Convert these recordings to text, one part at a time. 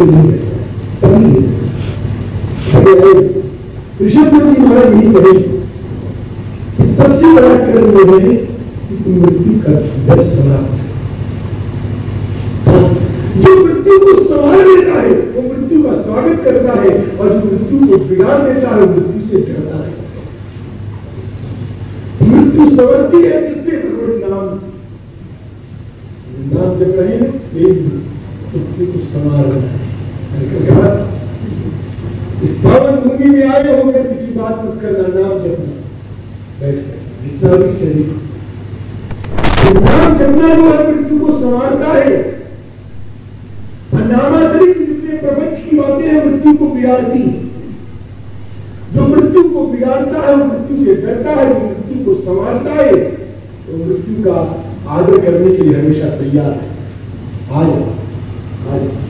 से ऋषभपति महाराज यही कहे। सबसे बड़ा कर्म यह है कि मृत्यु का जो मृत्यु को संभाल लेता है, वो मृत्यु का स्वागत करता है और जो मृत्यु को बिगाड़ देता है मृत्यु से डरता है। मृत्यु समझती है नाम। नाम जब रहे मृत्यु को है। इस पावन भूमि में आए होकर किसी बात मत करना, नाम जपना। जितना भी शरीर। नाम जपना जो मृत्यु को संवारता है नामातरिक जितने प्रपंच की बातें हैं, मृत्यु को बिगाड़ती जो मृत्यु को बिगाड़ता है, वो मृत्यु से डरता है, जो मृत्यु को संभालता है तो मृत्यु का आदर करने के लिए हमेशा तैयार है। आ जाओ आ जाओ।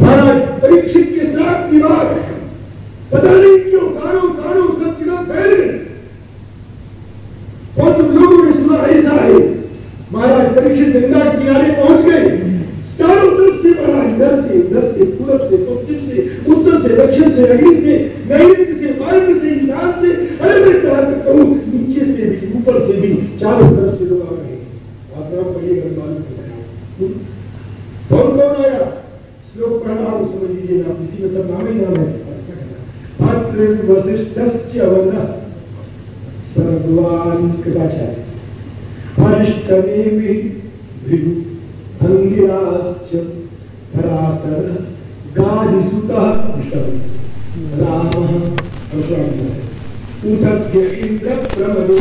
महाराज, परीक्षित के साथ विवाह पता नहीं क्यों कारो कारो सब जगह फैल गए। बहुत लोगों ने सुना ऐसा है महाराज, परीक्षित गंगा किनारे पहुँच गए। चारों तरफ़ से बड़ा इधर से इधर से पूरब से पश्चिम से उत्तर से दक्षिण से अग्नि से नैऋत्य से वायु से ईशान से अरे मैं कहा सकता हूँ नीचे से भी ऊपर से भी चारों तरफ़ से लोग आ रहे हैं आप नाम पढ़िए घर मालूम कौन कौन आया श्लोक पढ़ा आप समझ लीजिए नाम इसी में सब नाम ही नाम है पात्र वशिष्ठ वर्ण सर्वान कृपाचार्य अरिष्टनेमि भृगु अंगिराश्च पराशर गादिसुतः विष्णु रामः उठभ्य इंद्र प्रमदो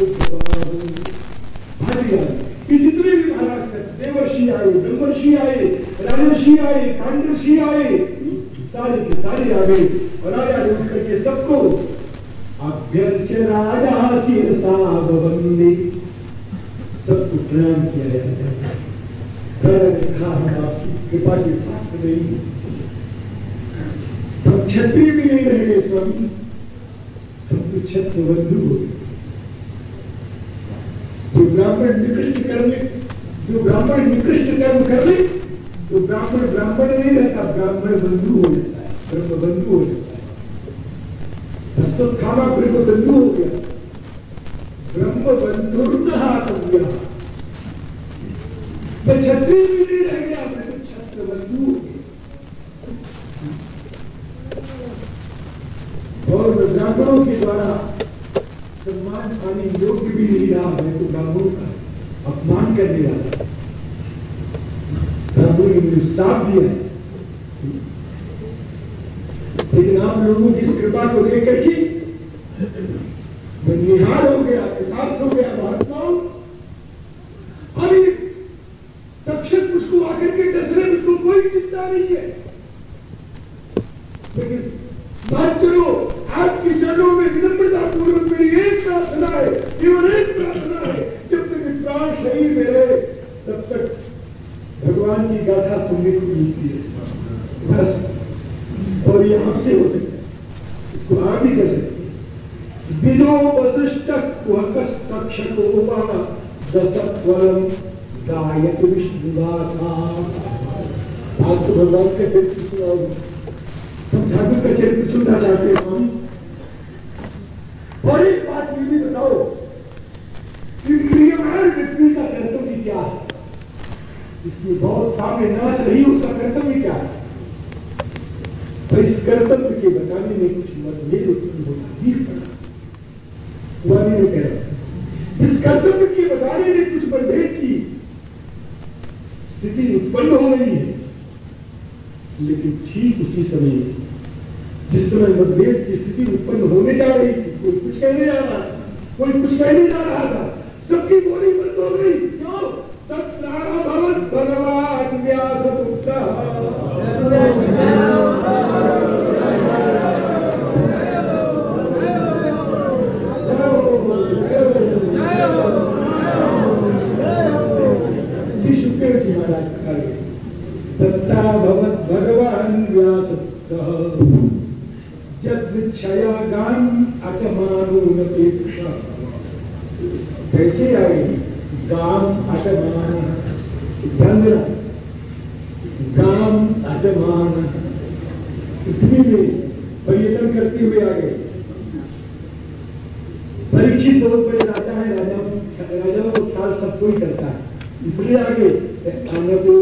ये जितने भी महाराज थे देवर्षि आए ब्रह्मर्षि आए राजर्षि आए कांडर्षि आए सारे के सारे आ गए और राजा ने उठ करके सबको अभ्यर्च राजा शिरसा बंदे सबको प्रणाम किया जाता हम क्षत्रिय भी नहीं रह गए स्वामी हम तो क्षत्र बंधु हो गए जो ब्राह्मण निकृष्ट कर्म जो ब्राह्मण निकृष्ट कर्म कर ले तो ब्राह्मण ब्राह्मण नहीं रहता ब्राह्मण बंधु हो जाता है ब्रह्म बंधु हो जाता है अश्वत्थामा ब्रह्म बंधु हो गया। ब्रह्म बंधु आतव्य तो हो के द्वारा है तो अपमान करने दिया है। लेकिन आप लोगों की कृपा को लेकर मैं निहार हो गया यथार्थ हो गया महात्माओं अभी तक्षक उसको आकर के दशरथ उसको कोई चिंता नहीं है लेकिन बात चलो आपके चरणों में विनम्रता पूर्वक मेरी एक प्रार्थना है केवल एक प्रार्थना है जब तक प्राण शरीर में रहे तब तक भगवान की गाथा सुनने को मिलती है बस और ये आपसे हो सकता है इसको आप ही कर सकते हैं बिनो वशिष्ठ तक्षको दशत्वरम गायक विष्णु आप तो भगवान के फिर सुनाओगे हम ठाकुर का चरित्र सुनना चाहते हैं स्वामी और एक बात ये भी बताओ कि प्रियमान व्यक्ति का कर्तव्य क्या है इसकी बहुत सामने नाच रही उसका कर्तव्य क्या है और इस कर्तव्य के बताने में कुछ कुछ की स्थिति उत्पन्न हो। रही है लेकिन ठीक उसी समय जिस समय मतभेद की स्थिति उत्पन्न होने जा रही थी कोई कुछ कहने जा रहा था कोई कुछ कहने जा रहा था करते हुए आ गए परीक्षित बहुत बड़े राजा है, राजा राजाओं को ख्याल सब कोई करता है। इसलिए आगे आने को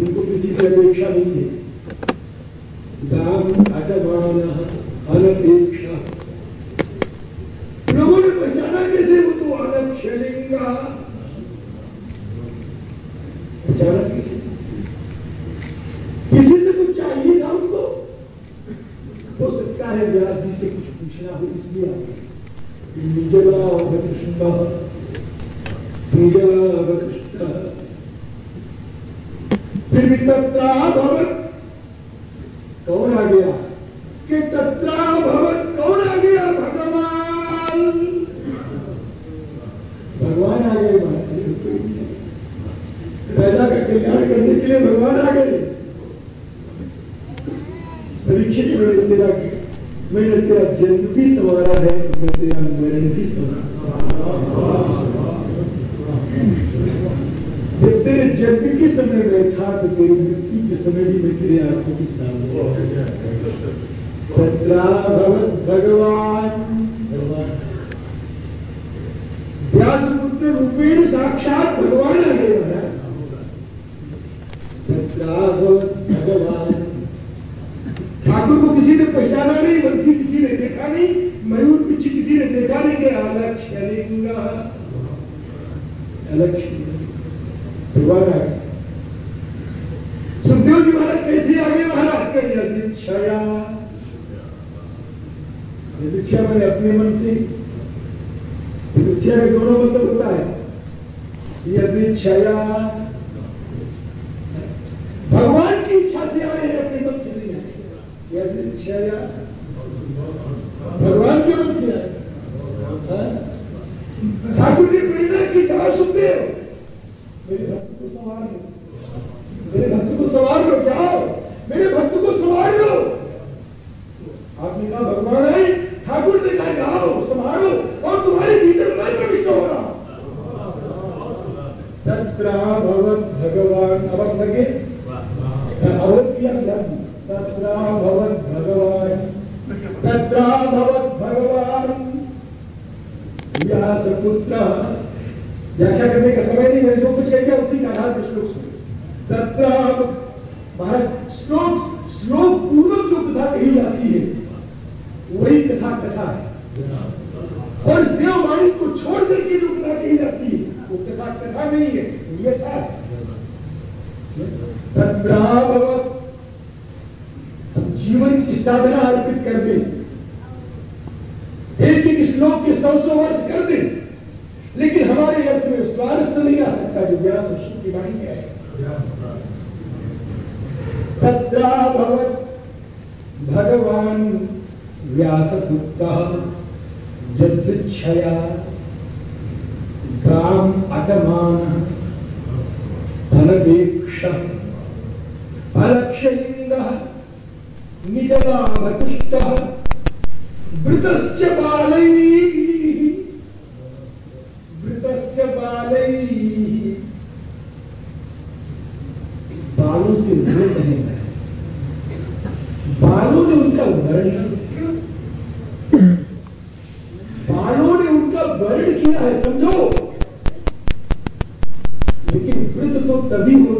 उनको किसी से अपेक्षा नहीं है गाम अटमान अनपेक्षा लोगों ने पहचाना कैसे वो तो आनंद शैलिंगा पहचाना कैसे किसी से कुछ चाहिए था उनको हो सकता है व्यास जी से कुछ पूछना हो इसलिए निर्जला कृष्ण निर्जला कृष्ण फिर भी तत्रा भगवत कौन आ गया कि तत्रा भगवत कौन आ गया भगवान भगवान आ गए राजा का करने के लिए भगवान आ गए परीक्षित मैंने तेरा मैंने तेरा जन्म भी संवारा है मैं तेरा मरण भी जब तेरे जन्म के समय में था तो तेरी मृत्यु के समय भी मैं तेरे आँखों सामने भगवान व्यास रूपेण साक्षात भगवान आ गए महाराज सत्रा भगवत भगवान ठाकुर को किसी ने पहचाना नहीं, बल्कि किसी ने देखा नहीं मयूर पिछ किसी ने देखा नहीं कि भगवान आ गए सुखदेव जी महाराज कैसे आ गए? महाराज के यदिच्छया यदिच्छा मैंने अपने मन से यदिच्छा में दोनों मतलब होता है। यदिच्छया भगवान की इच्छा से आए हैं अपने मन से नहीं आए यदिच्छया भगवान के मन से आए ठाकुर ने प्रेरणा की कहा सुखदेव मेरे भक्त को संभाल लो मेरे भक्त को संभाल लो जाओ मेरे भक्त को संभाल लो आपने कहा भगवान है ठाकुर ने कहा जाओ संभालो और तुम्हारे भीतर मैं प्रविष्ट हो रहा तत्रा भगवत भगवान अब लगे अवध किया तत्रा भगवत भगवान तत्रा भगवत भगवान व्यास पुत्र व्याख्या करने का समय नहीं है जो कुछ कह उसी का आधार पर श्लोक सुने तत्र महाराज श्लोक श्लोक पूर्वक जो कथा कही जाती है वही कथा कथा है। और देववाणी को छोड़ करके जो कथा कही जाती है, वो कथा कथा नहीं है, ये था। जीवन की साधना अर्पित कर दे। एक एक श्लोक के सौ सौ वर्ष कर दे। लेकिन हमारे अर्थ में स्वारस्य नहीं आ सकता जो ज्ञान की वाणी है। भगवान व्यासपुत्र जद्विच्छया ग्राम अटमान फलवेक्ष। फलक्षलिंग बालैः बालैः। बालों से है। बालों ने उनका वर्णन बालों ने उनका वर्ण किया है समझो। लेकिन वृद्ध तो तभी है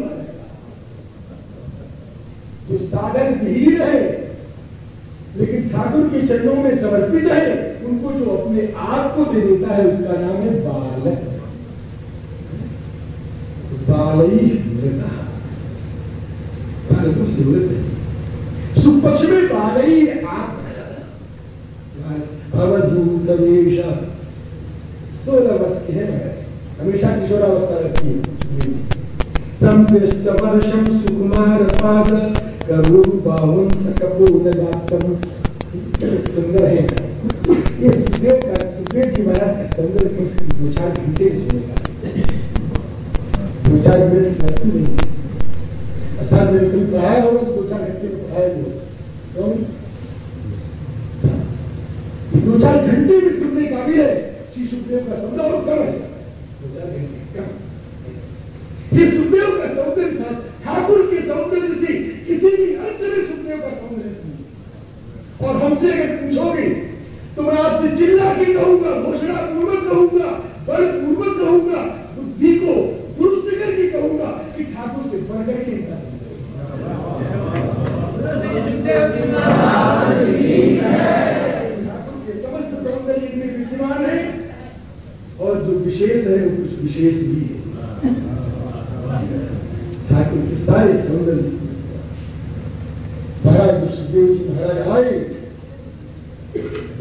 साधन विहीन है लेकिन ठाकुर के चरणों में समर्पित है, उनको जो अपने आप को दे देता है, उसका नाम है बालक। बालई मृदा बालकों है। सुपक्ष में बालई आप सोलह हैं हमेशा किशोरावस्था रहती है। सुकुमार पाद करूर बाहुन सकबूल जातम सुंदर है ये सुखदेव का सुखदेव जी महाराज का सुंदर दो चार घंटे दो चार मिनट लगती नहीं ऐसा कोई पढ़ाया तो दो चार घंटे पढ़ाया जो दो चार घंटे में सुनने का भी है श्री सुखदेव का सौदा और कम है दो चार घंटे कम ये सुखदेव का सौंदर्य ठाकुर के सौंदर्य से किसी भी अर्थ में सुखदेव का सौंदर्य और हमसे अगर पूछोगे तो मैं आपसे चिल्ला के कहूँगा घोषणा पूर्वक कहूँगा बल पूर्वक कहूँगा, बुद्धि को दुरुस्त करके कहूँगा कि ठाकुर से बढ़ करके विद्यमान है, और जो विशेष है, वो कुछ विशेष भी है। ठाकुर के सारे सौंदर्य महाराज सुखदेव जी महाराज आए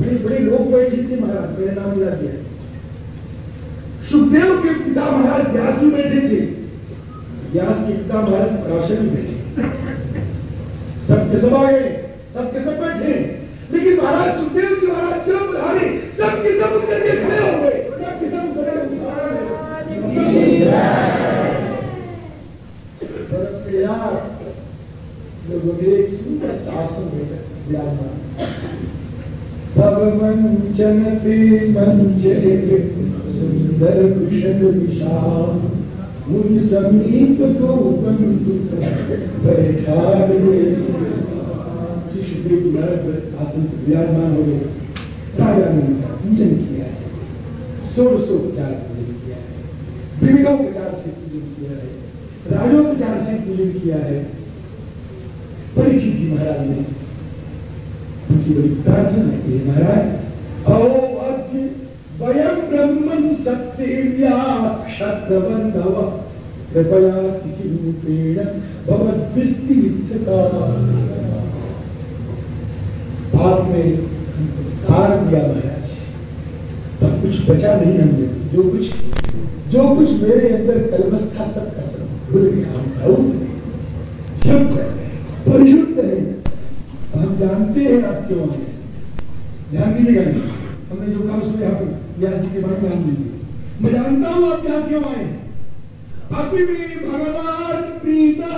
बड़े बड़े लोग बैठे थे महाराज मेरा नाम याद दिया सुखदेव के पिता महाराज व्यास जी बैठे थे व्यास के पिता महाराज पराशर बैठे सबके सब आ गए सबके सब बैठे लेकिन महाराज सुखदेव जी महाराज चरम धारे सबके सब उतर के खड़े हो गए सबके सब उतर लोगों ने एक सुंदर शासन विराजमान सब मंचन पे मंच एक सुंदर कुशल विशाल मुझ समीप को बंधु बैठा शिशुदेव महाराज आसन विराजमान हो गए राजा ने उनका पूजन किया है। षोड़शोपचार पूजन किया है। विविधोपचार से पूजन किया है। राजोपचार से पूजन किया है। परीक्षित जी महाराज ने उनकी बड़ी प्रार्थना की महाराज। अद्य वयम ब्रह्मन सत्य क्षत्रबंधव कृपया किसी रूपेण भगवदृष्टि आपने कारण दिया महाराज तब कुछ बचा नहीं हमने। जो कुछ जो कुछ मेरे अंदर कलमस था सब का सब भूल गया शुद्ध परिशुद्ध है। हम जानते हैं आप क्यों आए ध्यान दीजिएगा नहीं हमने जो कहा उसमें आप व्यास जी के बारे में ध्यान दीजिए। मैं जानता हूँ आप यहाँ क्यों आए अभी भी भगवान प्रीता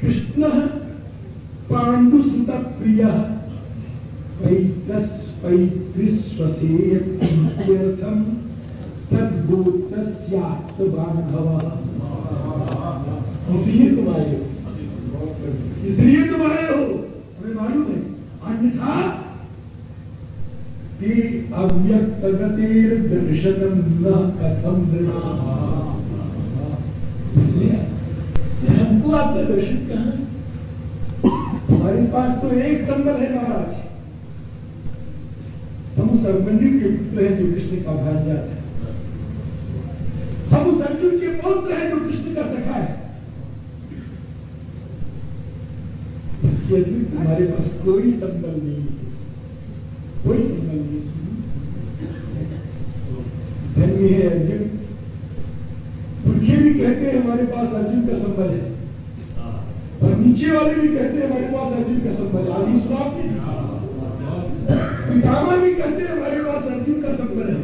कृष्ण पांडुसुत प्रिय। पैतस पैतृस्वसेयर्थम इसलिए तुम आए हो। इसलिए तुम आए हो हमें मालूम है अन्यथा अव्यक्त गतिर दर्शनम न कथम इसलिए हमको आपका दर्शन कहा हमारे पास तो एक संबंध है महाराज हम उस अभिमन्यु के पुत्र का भांजा है। हम उस अर्जुन के पौत्र हैं जो कृष्ण का सखा है। अतिरिक्त हमारे पास कोई संबंध नहीं है। कोई संबंध नहीं धन्य है अर्जुन। पुरखे भी कहते हैं हमारे पास अर्जुन का संबंध है। और नीचे वाले भी कहते हैं हमारे पास अर्जुन का संबंध आदि सुना पितामह भी कहते हैं हमारे पास अर्जुन का संबंध है।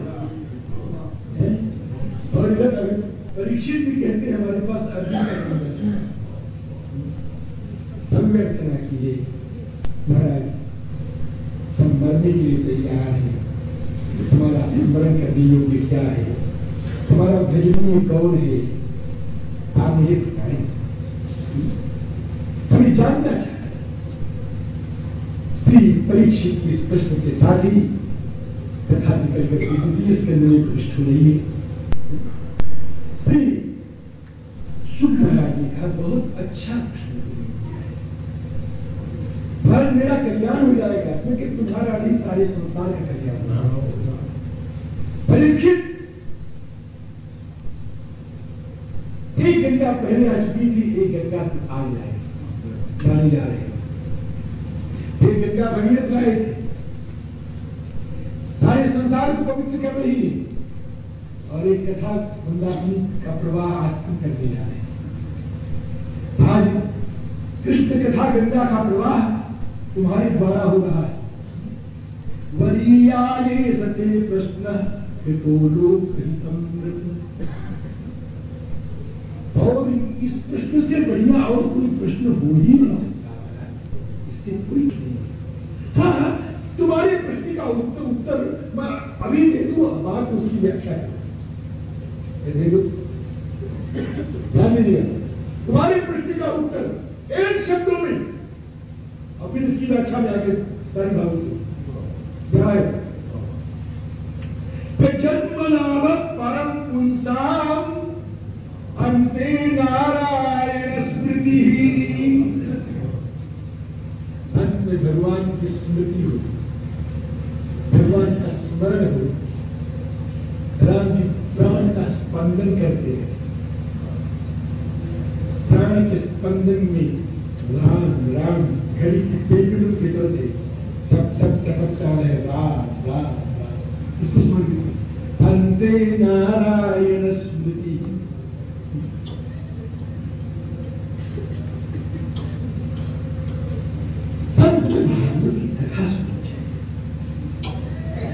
और परीक्षित भी कहते हैं, हमारे पास अर्जुन का है। हम व्यर्थना कीजिए। महाराज, हम मरने के लिए तैयार हैं। तुम्हारा स्मरण करने योग्य क्या है? हमारा भजनीय कौन है? आप मुझे बताएँ। हमें जानना चाहिए परीक्षित इस प्रश्न के साथ ही कथा निकल कर द्वितीय स्कंद में पृष्ठ हो रही है श्री शुभ महाराज ने कहा बहुत अच्छा प्रश्न भर मेरा कल्याण हो जाएगा क्योंकि तुम्हारा भी सारे संसार का कल्याण होगा परीक्षित पहले आ चुकी एक लाए सारे संसार को पवित्र का प्रवाह आज जा रहे आज कृष्ण कथा गंगा का प्रवाह तुम्हारे द्वारा हो रहा है। वरीयाये सते प्रश्न और इस प्रश्न से बढ़िया और कोई प्रश्न हो ही नहीं इससे कोई नहीं हाँ तुम्हारे प्रश्न का उत्तर उत्तर मैं अभी दे दू बात उसकी व्याख्या ध्यान दीजिएगा तुम्हारे प्रश्न का उत्तर एक शब्दों में। फिर इसकी व्याख्या में आगे सारी बात क्या है जन्म नाम परम पुंसाम अंते नारायण स्मृति अंत भगवान की स्मृति हो भगवान का स्मरण हो राम जी प्राण का स्पंदन करते हैं प्राण के स्पंदन में राम राम घड़ी की पेटों के चलते तब तक टपकता रहे राम राम राम इसको समझ अंते नारायण स्मृति भागवत की कथा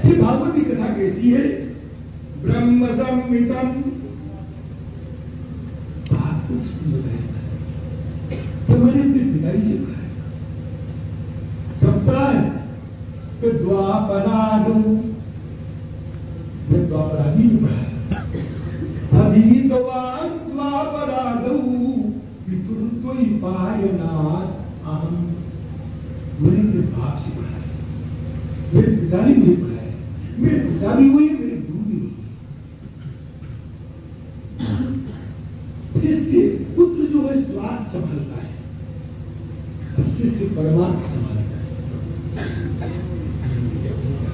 ये भागवत की कथा कैसी है ब्रह्म संहितम आपको उसने बताया तो तो द्वापरादो पितुर्द्वय पायनाथ अहम मैंने अपने बाप से पढ़ा है मेरे पिता ने मुझे पढ़ा है मेरे पिता भी हुई मेरे गुरु भी हुई शिष्य पुत्र जो है स्वास्थ्य संभालता है और शिष्य परमार्थ संभालता है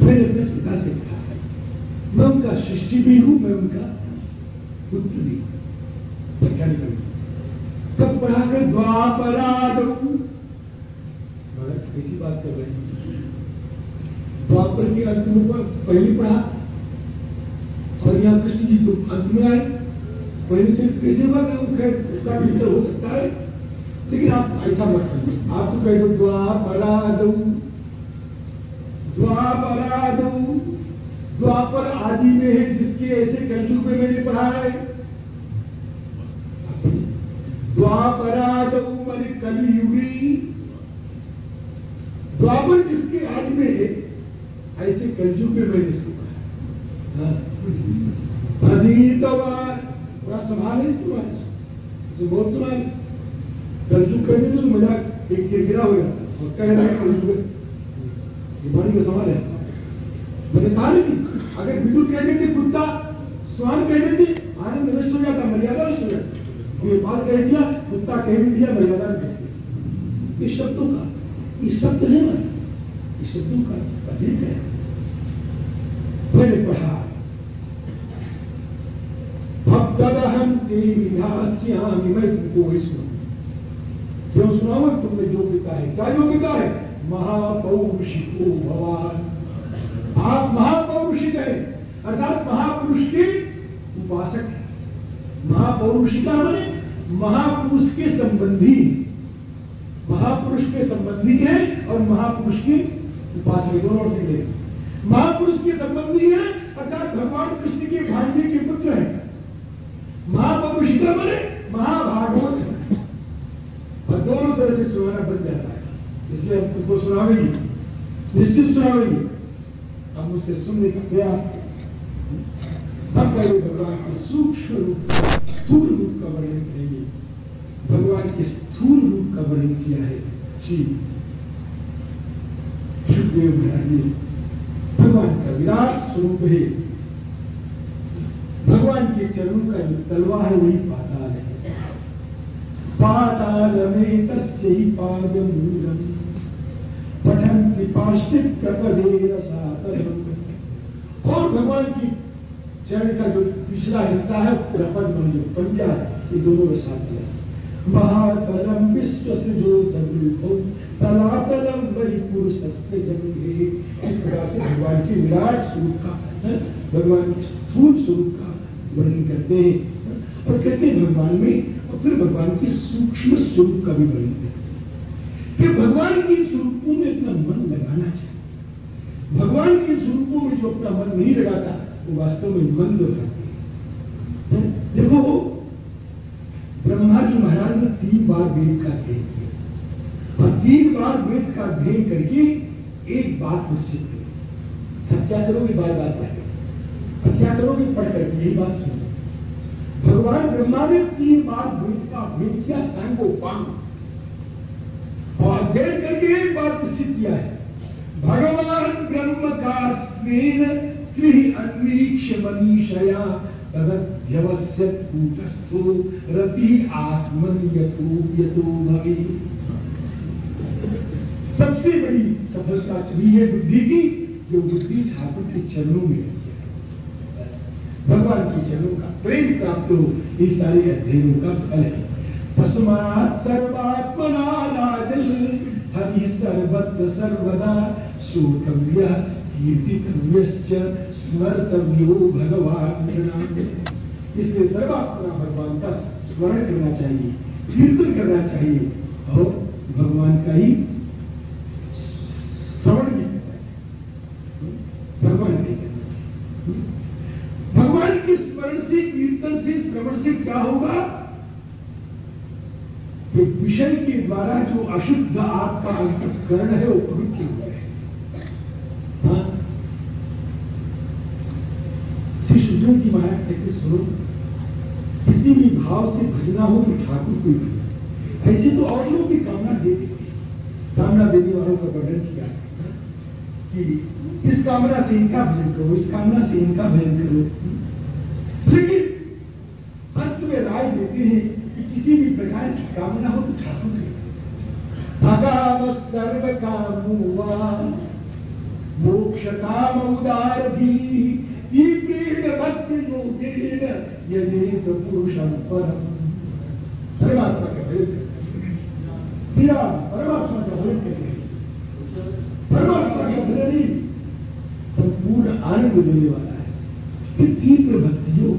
मैंने अपने पिता से कहा है मैं उनका शिष्य भी हूँ मैं उनका पुत्र भी हूँ वैज्ञानिक तब पढ़ाकर द्वापराध महाराज कैसी बात कर रहे हैं द्वापर के अंत में पर पहले पढ़ा और यहाँ कृष्ण जी तो अंत में आए उसका भी तो हो सकता है। लेकिन आप ऐसा मत करिए आप तो कह दो द्वापरादौ द्वापरादौ द्वापर आदि में है जिसके ऐसे कलयुग में मैंने पढ़ा है। द्वापरादौ मन कलियुगी। द्वापर जिसके आज में है, ऐसे कलयुग में मैंने इसको पढ़ा अधीतवान संभाल है। तुम्हारे बहुत तुम्हारे कलयुग कहने तो मज़ाक एक गिरगिरा हो जाता और कह रहे हैं ये बड़ी का सवाल है। मैंने कहा नहीं अगर विद्युत कह देते कुत्ता, स्वान कह देते आनंद नष्ट हो जाता, मर्यादा नष्ट हो जाती। ये बात कह दिया, कुत्ता कह भी दिया, मर्यादा दिया। ये शब्दों का ये शब्द है ना ये शब्दों का अधिक है। मैंने पढ़ा भक्तदहम ते विधास्यामि मैं तुमको इसमें जो सुनाओ, तुमने जो पिता है। क्या योग्यता है? महापौरुषिको भगवान। आप महापौरुषिक है अर्थात महापुरुष के उपासक है। महापौरुषिका मैंने महापुरुष के संबंधी। महापुरुष के संबंधी है और महापुरुष के उपासक दोनों से ले महापुरुष के संबंधी है, अर्थात भगवान कृष्ण के भांजे के पुत्र है। महापौरुषिका मैंने महाभागवत। और दोनों तरह से सुनाना बन जाता है। इसलिए हम तुमको सुनावेंगे। निश्चित सुनावेंगे। हम उससे सुनने का प्रयास हम भगवान के सूक्ष्म रूप स्थूल रूप का वर्णन करेंगे। भगवान के स्थूल रूप का वर्णन किया है। श्री सुखदेव महाराज ने भगवान का विराट स्वरूप है। भगवान के चरणों का जो तलवार है वही पाताल है पाताल में तस्ई पाद मूलम। पठन की पाष्टिक और भगवान की चरण का जो पिछला हिस्सा है प्रपद मन जो पंजा ये दोनों का साथ है। महातलम विश्व से जो तलातलम वही पुरुष सत्य ज़मीन इस प्रकार से भगवान की विराट स्वरूप का भगवान की स्थूल स्वरूप का वर्णन करते हैं, और कहते हैं भगवान में, और फिर भगवान के सूक्ष्म स्वरूप का भी वर्णन करते हैं। भगवान के स्वरूपों में अपना मन लगाना चाहिए। भगवान के स्वरूपों में जो अपना मन नहीं लगाता, वो वास्तव में हो जाती है। देखो, ब्रह्मा जी महाराज ने तीन बार वेद का अध्ययन किया। और तीन बार वेद का अध्ययन करके एक बात निश्चित करी। करोगे? बार बार पढ़ अब क्या करोगे? पढ़ करके यही बात सुनो। भगवान ब्रह्मा ने तीन बार वेद का अध्ययन किया सांगो पांग और अध्ययन करके एक बार निश्चित किया है। भगवान ब्रह्म का स्नेह अन्वीक्ष मनीषया तदध्यवस्य कूटस्थो रति आत्मन यतो भवे। सबसे बड़ी सफलता चली है बुद्धि की, जो बुद्धि ठाकुर के चरणों में भगवान के चरणों का प्रेम प्राप्त हो ये सारे अध्ययनों का फल है। सर्वात्मना सर्वदा श्रोतव्य स्मर्तव्यो भगवान इसलिए सर्वात्मा भगवान का स्मरण करना चाहिए, कीर्तन करना चाहिए। और भगवान का ही श्रवण भी करना चाहिए भगवान नहीं करना भगवान के स्मरण से कीर्तन से श्रवण से क्या होगा? कि विषय के द्वारा जो अशुद्ध आत्मा अंतकरण है, वो पवित्र हो जाए हाँ। श्री सुजन जी महाराज कहते, सुनो, किसी भी भाव से भजना हो तो ठाकुर को ही ऐसे तो और लोग भी कामना देते कामना देने वालों का वर्णन किया कि इस कामना से इनका भजन करो, इस कामना से इनका भजन करो लेकिन अंत में राय देते हैं कि किसी भी प्रकार की कामना हो तो ठाकुर भगाम सर्व कामुआ मोक्ष काम उदार भी भक्ति योगेन यदेत पुरुषम परम परमात्मा का भेद परमात्मा का भजन करते परमात्मा का भजन ही संपूर्ण आनंद देने वाला है फिर तीव्र भक्ति योग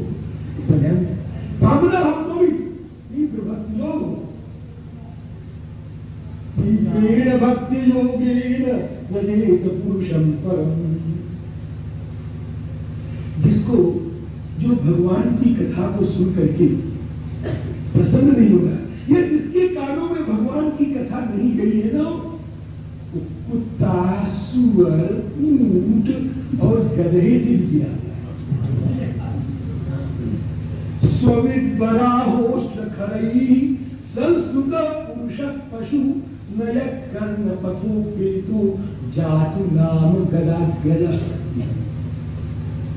भजन कामना हमको भी तीव्र भक्ति योग तीव्रेण भक्ति योगेन यदेत पुरुषम परम जिसको जो भगवान की कथा को सुन करके प्रसन्न नहीं होगा या जिसके कानों में भगवान की कथा नहीं गई है ना वो कुत्ता सुअर ऊँट और गधे से भी गिरा स्वित बड़ा हो सखरई संस्कृत पुरुष पशु नय कर्ण पशु पेतु जातु नाम गदा गदा।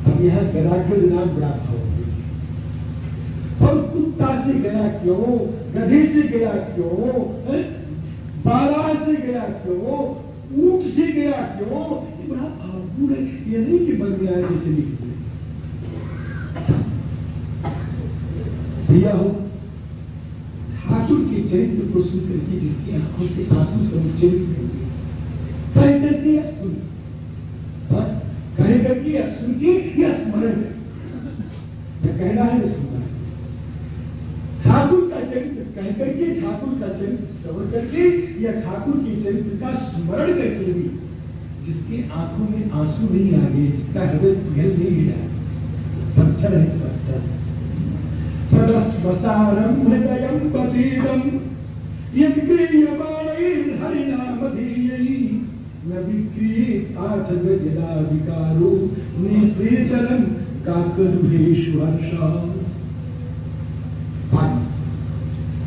अब यह गदाग्रज नाम बड़ा भाव और कुत्ता से गया क्यों? गधे से गया क्यों? बाला से गया क्यों? ऊट से गया क्यों? ये बड़ा भावपूर्ण है। ये नहीं कि बन गया जैसे लिख भैया हो, ठाकुर के चरित्र को सुन करके जिसकी आँखों से आँसू समुच्चरित होंगे या सुन। कह करके या सुन या स्मरण? या कहना है है ठाकुर का चरित्र कह करके, ठाकुर का चरित्र श्रवण करके, या ठाकुर के चरित्र का स्मरण करके भी, जिसके आँखों में आँसू नहीं आ गए, जिसका हृदय पिघल नहीं गिरा पत्थर है पत्थर। सरस्वसारम हृदय पतीरम हरिनामधीयी काकदुहेशु हर्ष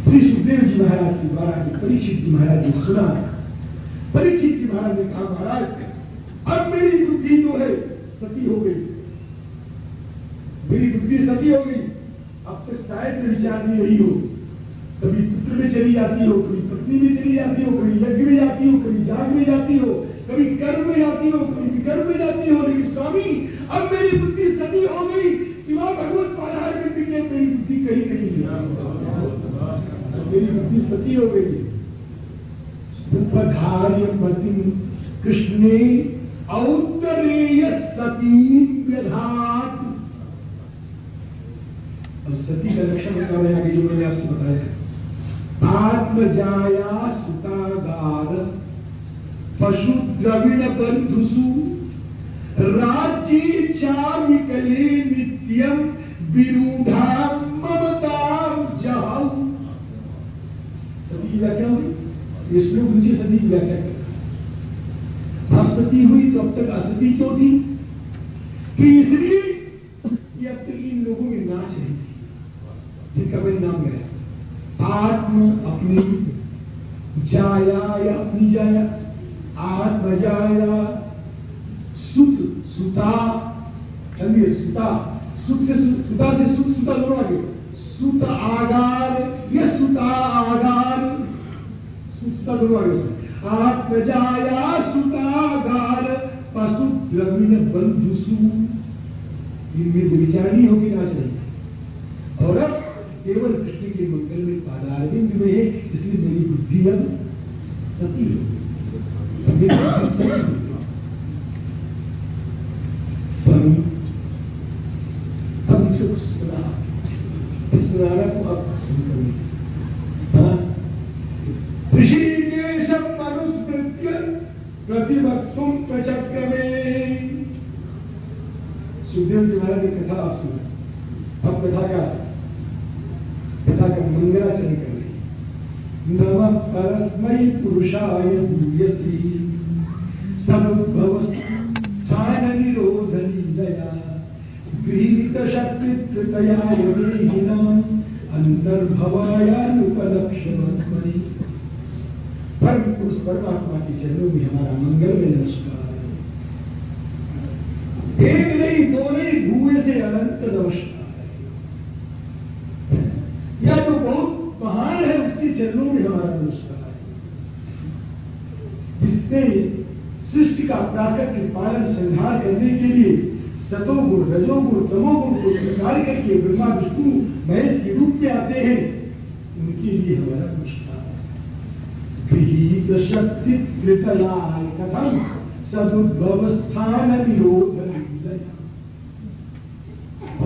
श्री सुखदेव जी महाराज के द्वारा परीक्षित जी महाराज ने सुना। परीक्षित जी महाराज ने कहा, महाराज, अब मेरी बुद्धि जो है, सती हो गई। मेरी बुद्धि सती हो गई। अब तक शायद विचार नहीं रही हो। कभी पुत्र में चली जाती हो, कभी पत्नी में चली जाती हो, कभी यज्ञ में जाती हो, कभी जाग में जाती हो कभी कर्म में जाती हो कभी विकर्म में जाती हो लेकिन स्वामी, अब मेरी बुद्धि सती हो गई। सिवा भगवत पारायण में भी मेरी बुद्धि कहीं कहीं मेरी बुद्धि सती हो गई। उपधार्य पति कृष्ण औत्तरेय सती व्यधात। और सती का लक्षण बता रहे आगे जो मैंने आपसे बताया। आत्मजाया सुतागार पशु द्रविण बंधुसु। राज्य चामिकले नित्यम विरूढ़ा ममता की व्याख्या हुई? सती व्याख्या अब हुई तो अब तक असती तो थी। कि इसलिए कि अब तक इन लोगों में नाच रही थी जिनका परिणाम गया आत्म अपनी जाया या अपनी जाया आत्म जाया सुत सुता चलिए सुता सुत से सु, सुता से सुत सुता दोनों आगे सुत आगार या सुता आगार सुता दोनों आगे आत्म जाया सुतागार पशु द्रविण बंधुसु होगी ना चाहिए। और अब केवल कृष्ण के मंगल में पादार में है, इसलिए मेरी बुद्धि अब सती हो गई। मेरी बुद्धि सती हो गई। स्वामी हम जो सुना इस सुनाना को अब सुन करें हाँ? ऋषिकेश मनुस्मृत्य प्रतिवक्तुम प्रचक्र में सुखदेव जी महाराज ने कथा आप सुना अब कथा का कथा का मंगलाचरण कर रही नम परस्मय पुरुषाय भूयसी समुद्भव स्थान निरोध लीलया गृहीत शक्तित्रतया यदेहिनम अंतर्भवायानुपलक्ष्यमत्मनि परम पुरुष परमात्मा के चरणों में हमारा मंगल में नमस्कार है एक नहीं दो नहीं भूए से अनंत नमस्कार है या जो बहुत महान है उसके चरणों में हमारा नमस्कार है जिसने सृष्टि का प्राकृतिक पालन संहार करने के लिए सतोगुण रजोगुण तमोगुण को स्वीकार करके ब्रह्मा विष्णु महेश के रूप में आते हैं उनके लिए हमारा नमस्कार गृहीत शक्ति कृतलाय कथम सदुद्भव स्थान निरोध लीलया।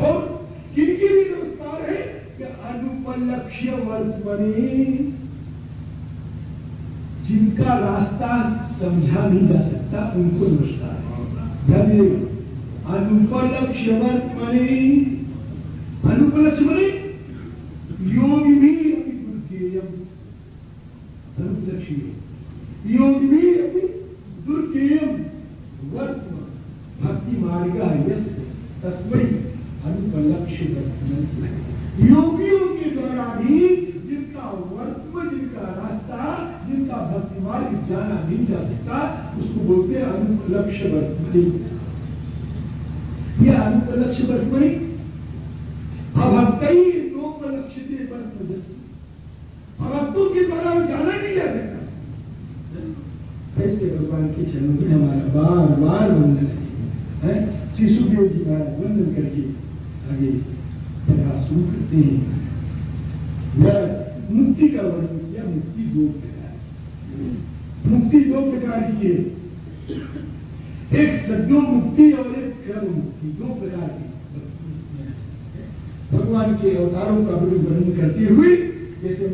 और किनके लिए नमस्कार है कि अनुपलक्ष्य बने जिनका रास्ता समझा नहीं जा सकता, उनको नमस्कार अनुपलक्ष्य दीजिएगा अनुपलक्ष्य मने योग भी अभी दुर्गेयम अनुपलक्ष्य योग भी अभी दुर्गेयम वर्तमान भक्ति मार्ग यस तस्मय अनुपलक्ष्य वर्तमान योगियों के द्वारा भी जिनका वर्तमान जिनका रास्ता जिनका भक्ति मार्ग जाना नहीं जा सकता उसको बोलते हैं अनुपलक्ष्य वर्तमनी यह अनुपलक्ष्य वर्तमनी अब हम कई लोकलक्षित वर्तमान भक्तों के द्वारा वो जाना नहीं जा सकता ऐसे भगवान के चरणों में हमारा बार बार वंदन है हैं? श्री सुखदेव जी महाराज वंदन करके आगे कथा शुरू करते हैं यह मुक्ति का वर्णन किया मुक्ति दो प्रकार मुक्ति दो प्रकार की है एक सद्यो मुक्ति और एक क्रम मुक्ति दो प्रकार की भगवान के अवतारों का वर्णन करते हुए